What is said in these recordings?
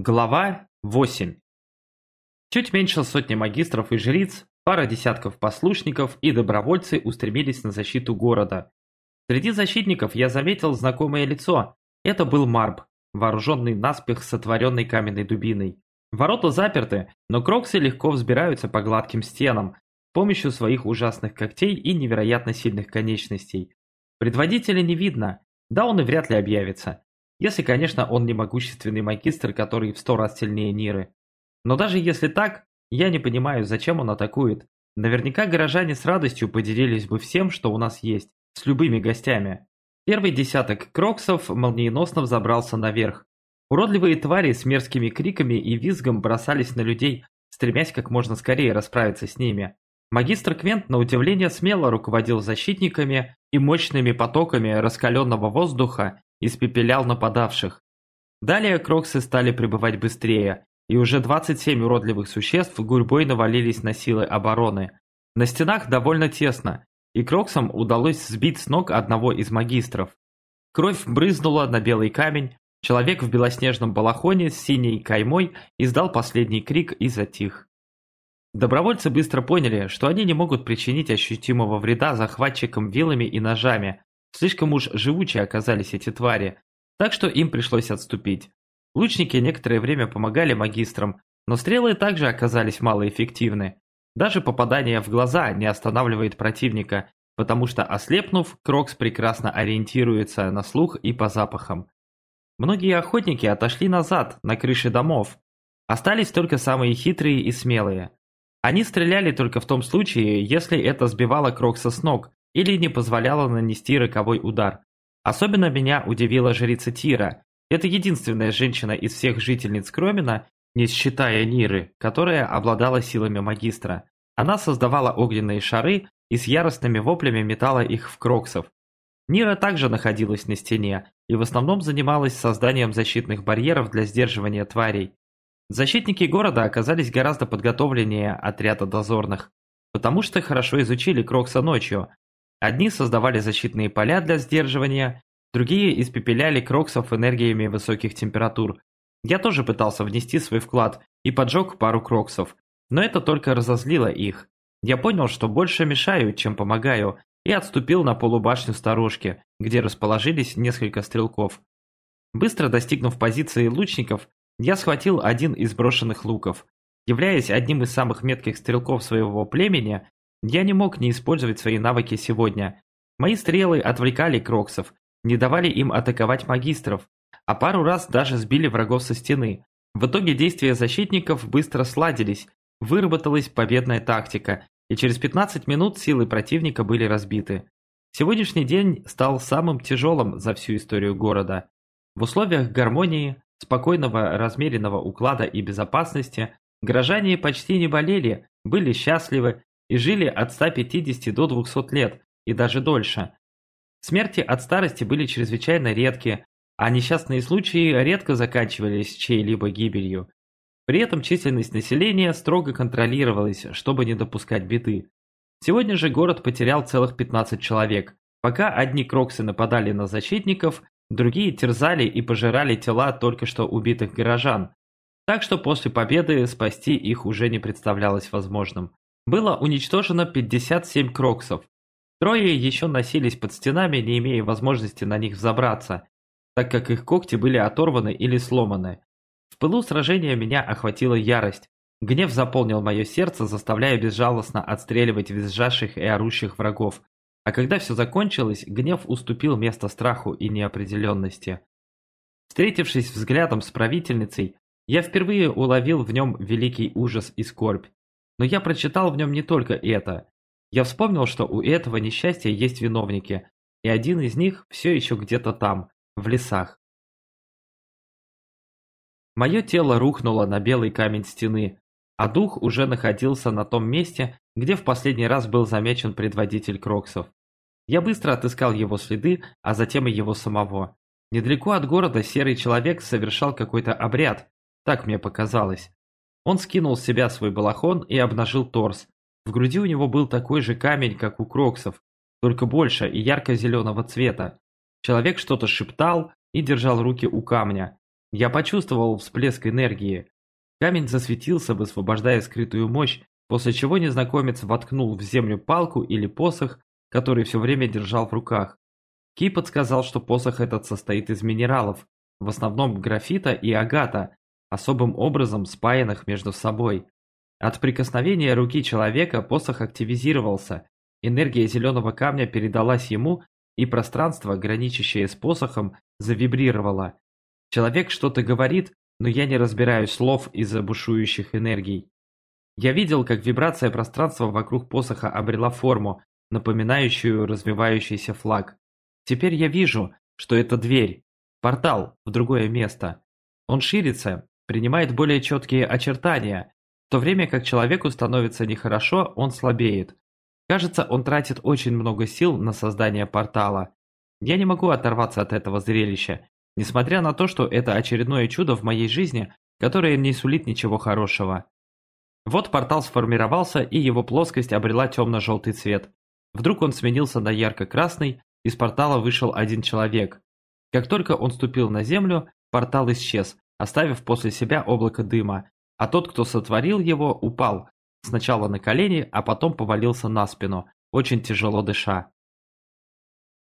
Глава 8. Чуть меньше сотни магистров и жриц, пара десятков послушников и добровольцы устремились на защиту города. Среди защитников я заметил знакомое лицо. Это был Марб, вооруженный наспех сотворенной каменной дубиной. Ворота заперты, но кроксы легко взбираются по гладким стенам с помощью своих ужасных когтей и невероятно сильных конечностей. Предводителя не видно, да он и вряд ли объявится. Если, конечно, он не могущественный магистр, который в сто раз сильнее Ниры. Но даже если так, я не понимаю, зачем он атакует. Наверняка горожане с радостью поделились бы всем, что у нас есть, с любыми гостями. Первый десяток кроксов молниеносно взобрался наверх. Уродливые твари с мерзкими криками и визгом бросались на людей, стремясь как можно скорее расправиться с ними. Магистр Квент, на удивление, смело руководил защитниками и мощными потоками раскаленного воздуха испепелял нападавших. Далее кроксы стали пребывать быстрее, и уже 27 уродливых существ гурьбой навалились на силы обороны. На стенах довольно тесно, и кроксам удалось сбить с ног одного из магистров. Кровь брызнула на белый камень, человек в белоснежном балахоне с синей каймой издал последний крик и затих. Добровольцы быстро поняли, что они не могут причинить ощутимого вреда захватчикам вилами и ножами, Слишком уж живучие оказались эти твари, так что им пришлось отступить. Лучники некоторое время помогали магистрам, но стрелы также оказались малоэффективны. Даже попадание в глаза не останавливает противника, потому что ослепнув, Крокс прекрасно ориентируется на слух и по запахам. Многие охотники отошли назад, на крыши домов. Остались только самые хитрые и смелые. Они стреляли только в том случае, если это сбивало Крокса с ног, или не позволяла нанести роковой удар. Особенно меня удивила жрица Тира. Это единственная женщина из всех жительниц Кромена, не считая Ниры, которая обладала силами магистра. Она создавала огненные шары и с яростными воплями метала их в кроксов. Нира также находилась на стене и в основном занималась созданием защитных барьеров для сдерживания тварей. Защитники города оказались гораздо подготовленнее отряда дозорных, потому что хорошо изучили Крокса ночью, Одни создавали защитные поля для сдерживания, другие испепеляли кроксов энергиями высоких температур. Я тоже пытался внести свой вклад и поджег пару кроксов, но это только разозлило их. Я понял, что больше мешаю, чем помогаю, и отступил на полубашню сторожки, где расположились несколько стрелков. Быстро достигнув позиции лучников, я схватил один из брошенных луков. Являясь одним из самых метких стрелков своего племени, я не мог не использовать свои навыки сегодня. Мои стрелы отвлекали кроксов, не давали им атаковать магистров, а пару раз даже сбили врагов со стены. В итоге действия защитников быстро сладились, выработалась победная тактика, и через 15 минут силы противника были разбиты. Сегодняшний день стал самым тяжелым за всю историю города. В условиях гармонии, спокойного размеренного уклада и безопасности горожане почти не болели, были счастливы и жили от 150 до 200 лет, и даже дольше. Смерти от старости были чрезвычайно редки, а несчастные случаи редко заканчивались чьей-либо гибелью. При этом численность населения строго контролировалась, чтобы не допускать беды. Сегодня же город потерял целых 15 человек. Пока одни кроксы нападали на защитников, другие терзали и пожирали тела только что убитых горожан. Так что после победы спасти их уже не представлялось возможным. Было уничтожено 57 кроксов. Трое еще носились под стенами, не имея возможности на них взобраться, так как их когти были оторваны или сломаны. В пылу сражения меня охватила ярость. Гнев заполнил мое сердце, заставляя безжалостно отстреливать визжащих и орущих врагов. А когда все закончилось, гнев уступил место страху и неопределенности. Встретившись взглядом с правительницей, я впервые уловил в нем великий ужас и скорбь. Но я прочитал в нем не только это. Я вспомнил, что у этого несчастья есть виновники, и один из них все еще где-то там, в лесах. Мое тело рухнуло на белый камень стены, а дух уже находился на том месте, где в последний раз был замечен предводитель Кроксов. Я быстро отыскал его следы, а затем и его самого. Недалеко от города серый человек совершал какой-то обряд, так мне показалось. Он скинул с себя свой балахон и обнажил торс. В груди у него был такой же камень, как у кроксов, только больше и ярко-зеленого цвета. Человек что-то шептал и держал руки у камня. Я почувствовал всплеск энергии. Камень засветился, высвобождая скрытую мощь, после чего незнакомец воткнул в землю палку или посох, который все время держал в руках. Ки подсказал, что посох этот состоит из минералов, в основном графита и агата, особым образом спаянных между собой. От прикосновения руки человека посох активизировался, энергия зеленого камня передалась ему, и пространство, граничащее с посохом, завибрировало. Человек что-то говорит, но я не разбираю слов из-за бушующих энергий. Я видел, как вибрация пространства вокруг посоха обрела форму, напоминающую развивающийся флаг. Теперь я вижу, что это дверь, портал в другое место. Он ширится, принимает более четкие очертания, в то время как человеку становится нехорошо, он слабеет. Кажется, он тратит очень много сил на создание портала. Я не могу оторваться от этого зрелища, несмотря на то, что это очередное чудо в моей жизни, которое не сулит ничего хорошего. Вот портал сформировался, и его плоскость обрела темно-желтый цвет. Вдруг он сменился на ярко-красный, из портала вышел один человек. Как только он ступил на землю, портал исчез, оставив после себя облако дыма, а тот, кто сотворил его, упал, сначала на колени, а потом повалился на спину, очень тяжело дыша.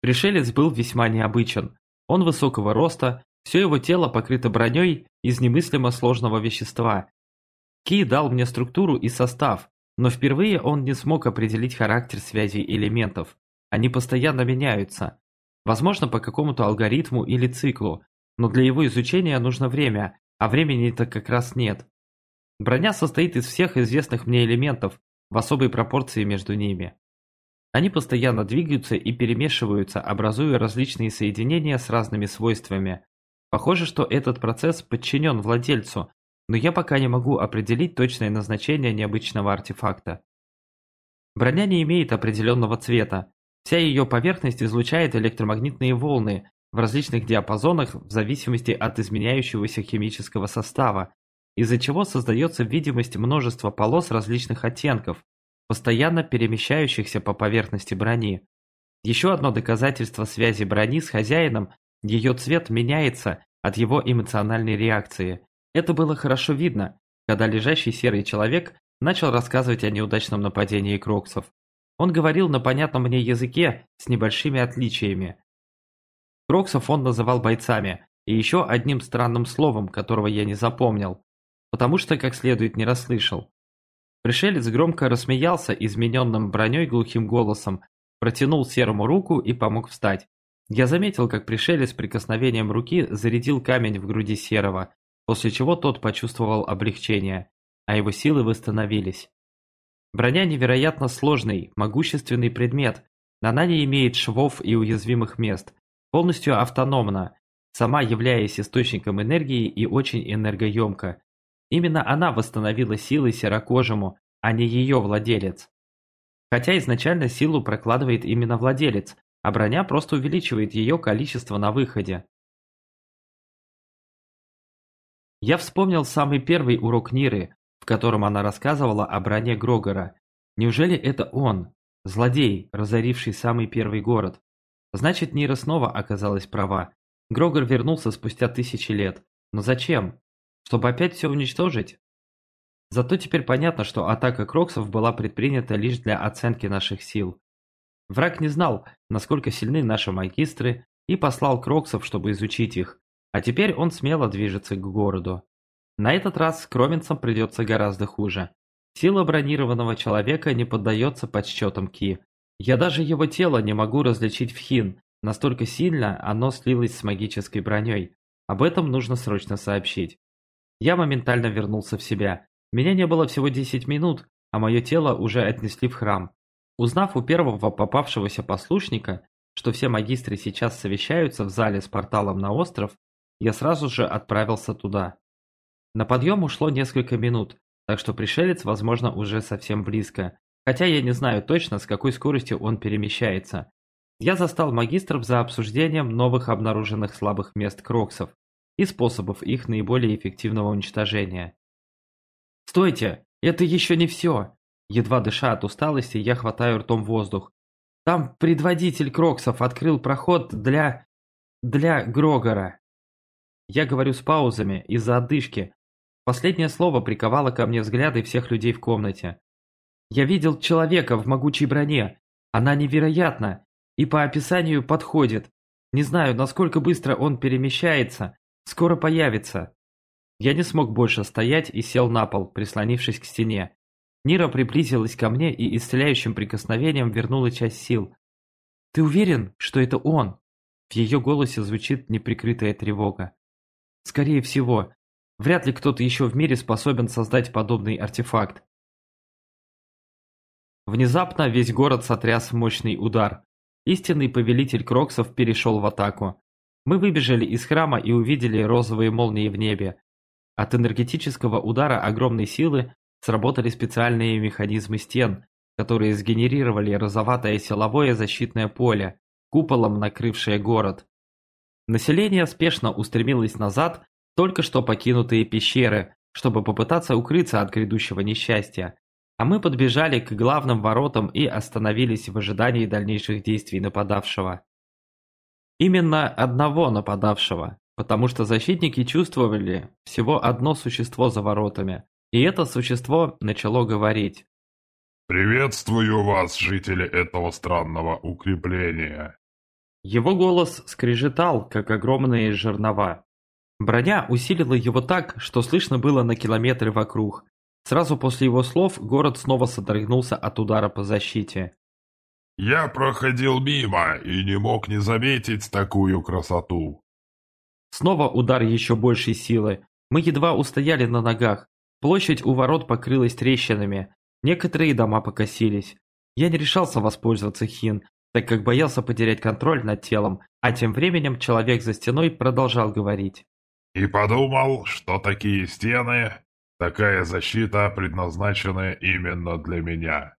Пришелец был весьма необычен. Он высокого роста, все его тело покрыто броней из немыслимо сложного вещества. Ки дал мне структуру и состав, но впервые он не смог определить характер связей элементов. Они постоянно меняются. Возможно, по какому-то алгоритму или циклу, но для его изучения нужно время, а времени-то как раз нет. Броня состоит из всех известных мне элементов, в особой пропорции между ними. Они постоянно двигаются и перемешиваются, образуя различные соединения с разными свойствами. Похоже, что этот процесс подчинен владельцу, но я пока не могу определить точное назначение необычного артефакта. Броня не имеет определенного цвета. Вся ее поверхность излучает электромагнитные волны в различных диапазонах в зависимости от изменяющегося химического состава, из-за чего создается видимость множества полос различных оттенков, постоянно перемещающихся по поверхности брони. Еще одно доказательство связи брони с хозяином – ее цвет меняется от его эмоциональной реакции. Это было хорошо видно, когда лежащий серый человек начал рассказывать о неудачном нападении кроксов. Он говорил на понятном мне языке с небольшими отличиями. Кроксов он называл бойцами, и еще одним странным словом, которого я не запомнил потому что как следует не расслышал. Пришелец громко рассмеялся измененным броней глухим голосом, протянул серому руку и помог встать. Я заметил, как пришелец прикосновением руки зарядил камень в груди серого, после чего тот почувствовал облегчение, а его силы восстановились. Броня невероятно сложный, могущественный предмет, она не имеет швов и уязвимых мест, полностью автономна, сама являясь источником энергии и очень энергоемка, Именно она восстановила силы серокожему, а не ее владелец. Хотя изначально силу прокладывает именно владелец, а броня просто увеличивает ее количество на выходе. Я вспомнил самый первый урок Ниры, в котором она рассказывала о броне Грогора. Неужели это он, злодей, разоривший самый первый город? Значит, Нира снова оказалась права. Грогор вернулся спустя тысячи лет. Но зачем? Чтобы опять все уничтожить? Зато теперь понятно, что атака Кроксов была предпринята лишь для оценки наших сил. Враг не знал, насколько сильны наши магистры, и послал Кроксов, чтобы изучить их, а теперь он смело движется к городу. На этот раз кроменцам придется гораздо хуже. Сила бронированного человека не поддается подсчетам Ки. Я даже его тело не могу различить в хин, настолько сильно оно слилось с магической броней. Об этом нужно срочно сообщить. Я моментально вернулся в себя. Меня не было всего 10 минут, а мое тело уже отнесли в храм. Узнав у первого попавшегося послушника, что все магистры сейчас совещаются в зале с порталом на остров, я сразу же отправился туда. На подъем ушло несколько минут, так что пришелец, возможно, уже совсем близко, хотя я не знаю точно, с какой скоростью он перемещается. Я застал магистров за обсуждением новых обнаруженных слабых мест кроксов и способов их наиболее эффективного уничтожения. «Стойте! Это еще не все!» Едва дыша от усталости, я хватаю ртом воздух. «Там предводитель Кроксов открыл проход для... для Грогора!» Я говорю с паузами, из-за одышки. Последнее слово приковало ко мне взгляды всех людей в комнате. Я видел человека в могучей броне. Она невероятна и по описанию подходит. Не знаю, насколько быстро он перемещается. Скоро появится. Я не смог больше стоять и сел на пол, прислонившись к стене. Нира приблизилась ко мне и исцеляющим прикосновением вернула часть сил. «Ты уверен, что это он?» В ее голосе звучит неприкрытая тревога. «Скорее всего. Вряд ли кто-то еще в мире способен создать подобный артефакт. Внезапно весь город сотряс мощный удар. Истинный повелитель Кроксов перешел в атаку. Мы выбежали из храма и увидели розовые молнии в небе. От энергетического удара огромной силы сработали специальные механизмы стен, которые сгенерировали розоватое силовое защитное поле, куполом накрывшее город. Население спешно устремилось назад только что покинутые пещеры, чтобы попытаться укрыться от грядущего несчастья. А мы подбежали к главным воротам и остановились в ожидании дальнейших действий нападавшего. Именно одного нападавшего, потому что защитники чувствовали всего одно существо за воротами, и это существо начало говорить. «Приветствую вас, жители этого странного укрепления!» Его голос скрежетал, как огромные жернова. Броня усилила его так, что слышно было на километры вокруг. Сразу после его слов город снова содрогнулся от удара по защите. «Я проходил мимо и не мог не заметить такую красоту». Снова удар еще большей силы. Мы едва устояли на ногах. Площадь у ворот покрылась трещинами. Некоторые дома покосились. Я не решался воспользоваться хин, так как боялся потерять контроль над телом, а тем временем человек за стеной продолжал говорить. И подумал, что такие стены, такая защита предназначены именно для меня.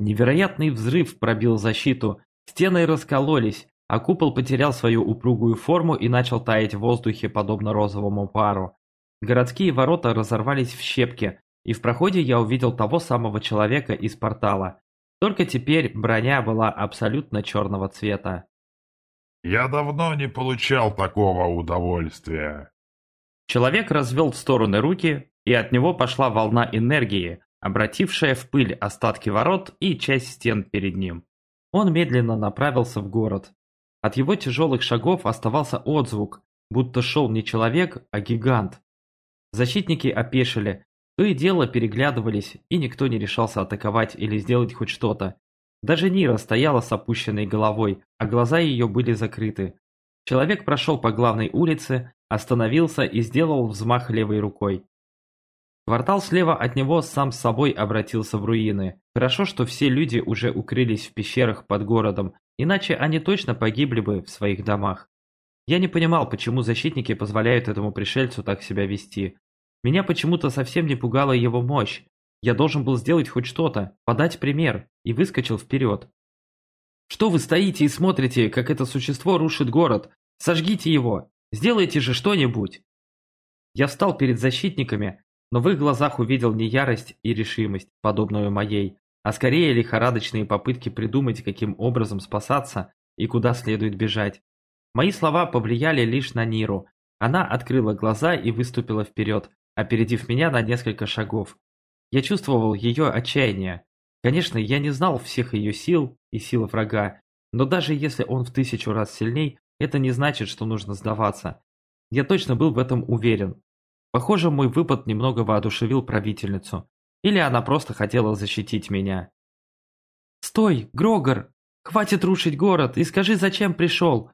Невероятный взрыв пробил защиту, стены раскололись, а купол потерял свою упругую форму и начал таять в воздухе, подобно розовому пару. Городские ворота разорвались в щепки, и в проходе я увидел того самого человека из портала. Только теперь броня была абсолютно черного цвета. Я давно не получал такого удовольствия. Человек развел в стороны руки, и от него пошла волна энергии, обратившая в пыль остатки ворот и часть стен перед ним. Он медленно направился в город. От его тяжелых шагов оставался отзвук, будто шел не человек, а гигант. Защитники опешили, то и дело переглядывались, и никто не решался атаковать или сделать хоть что-то. Даже Нира стояла с опущенной головой, а глаза ее были закрыты. Человек прошел по главной улице, остановился и сделал взмах левой рукой. Квартал слева от него сам с собой обратился в руины. Хорошо, что все люди уже укрылись в пещерах под городом, иначе они точно погибли бы в своих домах. Я не понимал, почему защитники позволяют этому пришельцу так себя вести. Меня почему-то совсем не пугала его мощь, я должен был сделать хоть что-то, подать пример, и выскочил вперед. «Что вы стоите и смотрите, как это существо рушит город? Сожгите его! Сделайте же что-нибудь!» Я встал перед защитниками, но в их глазах увидел не ярость и решимость, подобную моей, а скорее лихорадочные попытки придумать, каким образом спасаться и куда следует бежать. Мои слова повлияли лишь на Ниру. Она открыла глаза и выступила вперед, опередив меня на несколько шагов. Я чувствовал ее отчаяние. Конечно, я не знал всех ее сил и сил врага, но даже если он в тысячу раз сильней, это не значит, что нужно сдаваться. Я точно был в этом уверен. Похоже, мой выпад немного воодушевил правительницу. Или она просто хотела защитить меня. «Стой, Грогор! Хватит рушить город и скажи, зачем пришел.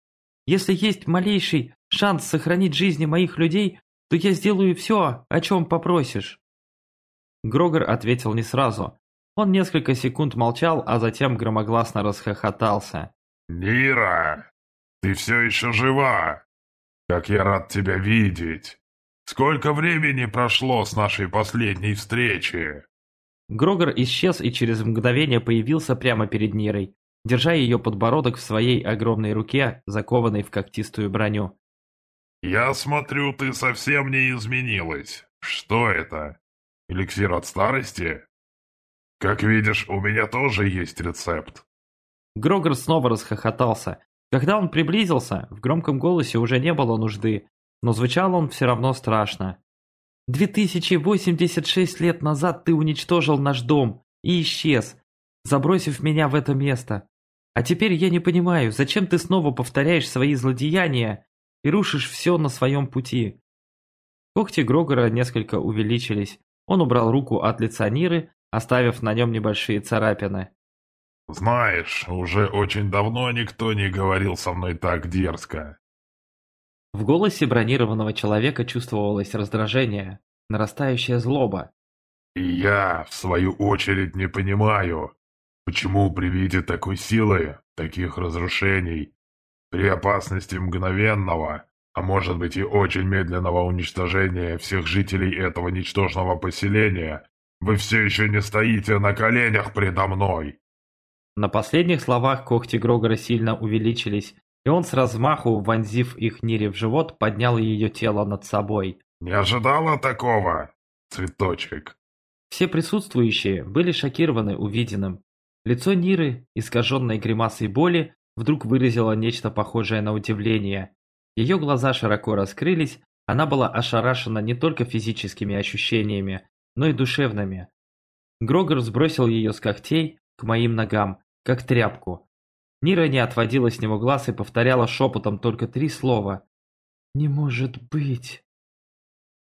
Если есть малейший шанс сохранить жизни моих людей, то я сделаю все, о чем попросишь». Грогор ответил не сразу. Он несколько секунд молчал, а затем громогласно расхохотался. «Нира, ты все еще жива! Как я рад тебя видеть! Сколько времени прошло с нашей последней встречи?» Грогор исчез и через мгновение появился прямо перед Нирой, держа ее подбородок в своей огромной руке, закованной в когтистую броню. «Я смотрю, ты совсем не изменилась. Что это? Эликсир от старости? Как видишь, у меня тоже есть рецепт. Грогор снова расхохотался. Когда он приблизился, в громком голосе уже не было нужды. Но звучал он все равно страшно. «2086 лет назад ты уничтожил наш дом и исчез, забросив меня в это место. А теперь я не понимаю, зачем ты снова повторяешь свои злодеяния и рушишь все на своем пути?» Когти Грогора несколько увеличились. Он убрал руку от лица Ниры, оставив на нем небольшие царапины. «Знаешь, уже очень давно никто не говорил со мной так дерзко». В голосе бронированного человека чувствовалось раздражение, нарастающая злоба. «И я, в свою очередь, не понимаю, почему при виде такой силы, таких разрушений, при опасности мгновенного, а может быть и очень медленного уничтожения всех жителей этого ничтожного поселения, вы все еще не стоите на коленях предо мной!» На последних словах когти Грогора сильно увеличились, и он с размаху, вонзив их Нире в живот, поднял ее тело над собой. «Не ожидала такого, цветочек?» Все присутствующие были шокированы увиденным. Лицо Ниры, искаженное гримасой боли, вдруг выразило нечто похожее на удивление. Ее глаза широко раскрылись, она была ошарашена не только физическими ощущениями, но и душевными. Грогор сбросил ее с когтей к моим ногам, как тряпку. Нира не отводила с него глаз и повторяла шепотом только три слова. «Не может быть!»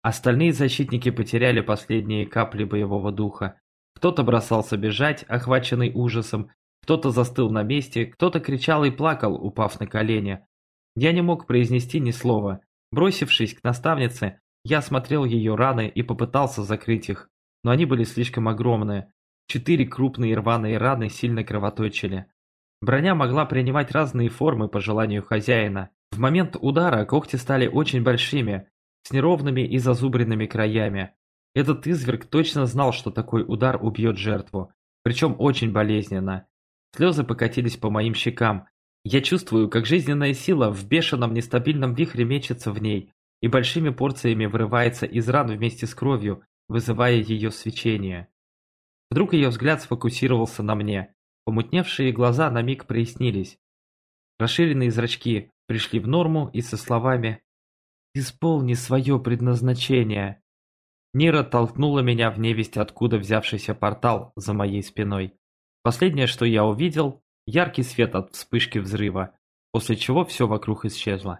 Остальные защитники потеряли последние капли боевого духа. Кто-то бросался бежать, охваченный ужасом, кто-то застыл на месте, кто-то кричал и плакал, упав на колени. Я не мог произнести ни слова. Бросившись к наставнице, я осмотрел ее раны и попытался закрыть их, но они были слишком огромные. Четыре крупные рваные раны сильно кровоточили. Броня могла принимать разные формы по желанию хозяина. В момент удара когти стали очень большими, с неровными и зазубренными краями. Этот изверг точно знал, что такой удар убьет жертву, причем очень болезненно. Слезы покатились по моим щекам. Я чувствую, как жизненная сила в бешеном нестабильном вихре мечется в ней и большими порциями вырывается из ран вместе с кровью, вызывая ее свечение. Вдруг ее взгляд сфокусировался на мне. Помутневшие глаза на миг прояснились. Расширенные зрачки пришли в норму и со словами «Исполни свое предназначение». Нира толкнула меня в невесть откуда взявшийся портал за моей спиной. Последнее, что я увидел, яркий свет от вспышки взрыва, после чего все вокруг исчезло.